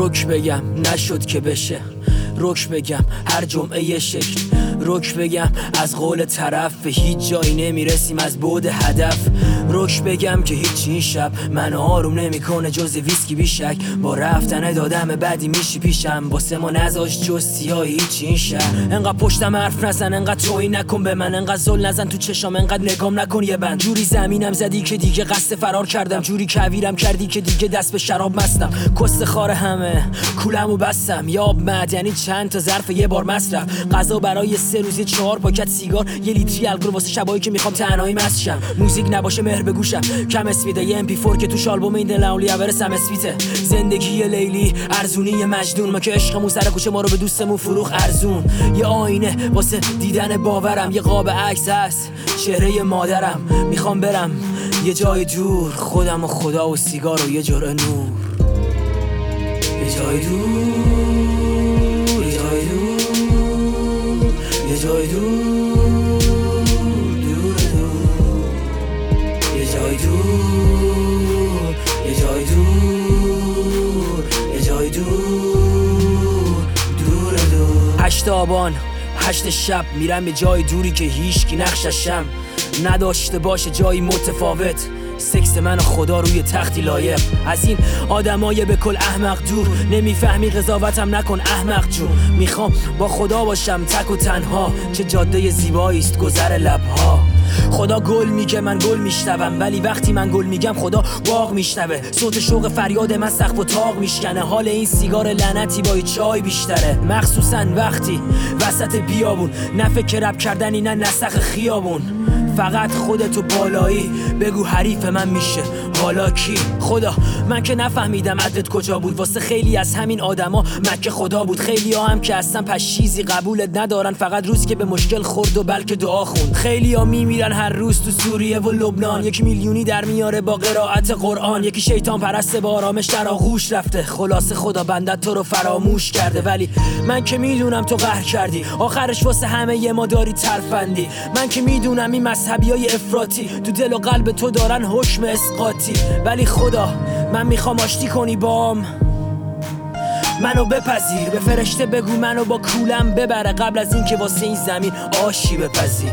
رک بگم. نشد که بشه. رک بگم. هر جمعه یه شکل. رک بگم از قول طرف به هیچ جایی نمی‌رسیم از بود هدف. رک بگم که هیچ این شب من آروم نمی‌کنه جز ویسکی بیشک. با رفتن دادم بدی میشی پیشم واسه ما نذاش جز سیاهی هیچ این شب. انقدر پشتم حرف نزن انقدر توی نکن به من انقدر زل نزن تو چشام انقدر نگام نکن یه بند. جوری زمینم زدی که دیگه قصد فرار کردم. جوری کویرم کردی که دیگه دست به شراب مستم. کست خار همه کولمو بستم. یا معدنی چند تا ظرف یه بار مصرف. غذا برای سه روز یه چهار پاکت سیگار یه لیتری الکل واسه شبایی که می‌خوام تنهایی مست شم موزیک نباشه مهر به گوشم. کم اسپیده یه ام پی 4 که توش آلبوم این دلاولی برسم اسپیته زندگی لیلی ارزونی یه مجنون. ما که عشقمون سر کوچه ما رو به دوستمون فروخ ارزون. یه آینه واسه دیدن باورم. یه قاب عکس هست چهره مادرم. می‌خوام برم یه جای دور. خودم و خدا و سیگار و یه جرعه نور. یه جای دور. دور هشت آبان هشت شب میرم به جای دوری که هیچکی نقششم نداشته باشه جایی متفاوت. سکس من و خدا روی تختی لایق. از این آدمای به کل احمق دور نمی‌فهمی قضاوتم نکن احمق جون. می‌خوام با خدا باشم تک و تنها. چه جاده زیبایی است گذر لبها. خدا گل میگه من گل میشنوم. ولی وقتی من گل میگم خدا باغ میشنوه. صوت شوق فریاد من سقف و تاق میشکنه. حال این سیگار لعنتی با چای بیشتره. مخصوصا وقتی وسط بیابون. نه فکر رب کردنی نه نسخ خیابون. فقط خودتو بالایی. بگو حریف من میشه. حالا کی؟ خدا. من که نفهمیدم عدت کجا بود. واسه خیلی از همین آدما مکه خدا بود. خیلی ها هم که اصلا پس چیزی قبولت ندارن. فقط روز که به مشکل خورد و بلکه دعا خوند. خیلی ها میمیرن هر روز تو سوریه و لبنان. یک میلیونی در میاره با قرائت قرآن. یکی شیطان پرست با آرامش در آغوش رفته. خلاص خدا بندت تو رو فراموش کرده. ولی من که می‌دونم تو قهر کردی. آخرش واسه همه ما داری ترفندی. من که می‌دونم این مذهبی های افراطی. تو دل و قلب تو دارن حکم اسقاطی. ولی خدا من می‌خوام آشتی کنی بام. منو بپذیر به فرشته بگو منو با کولم ببره. قبل از اینکه واسه این زمین آشی بپذیر.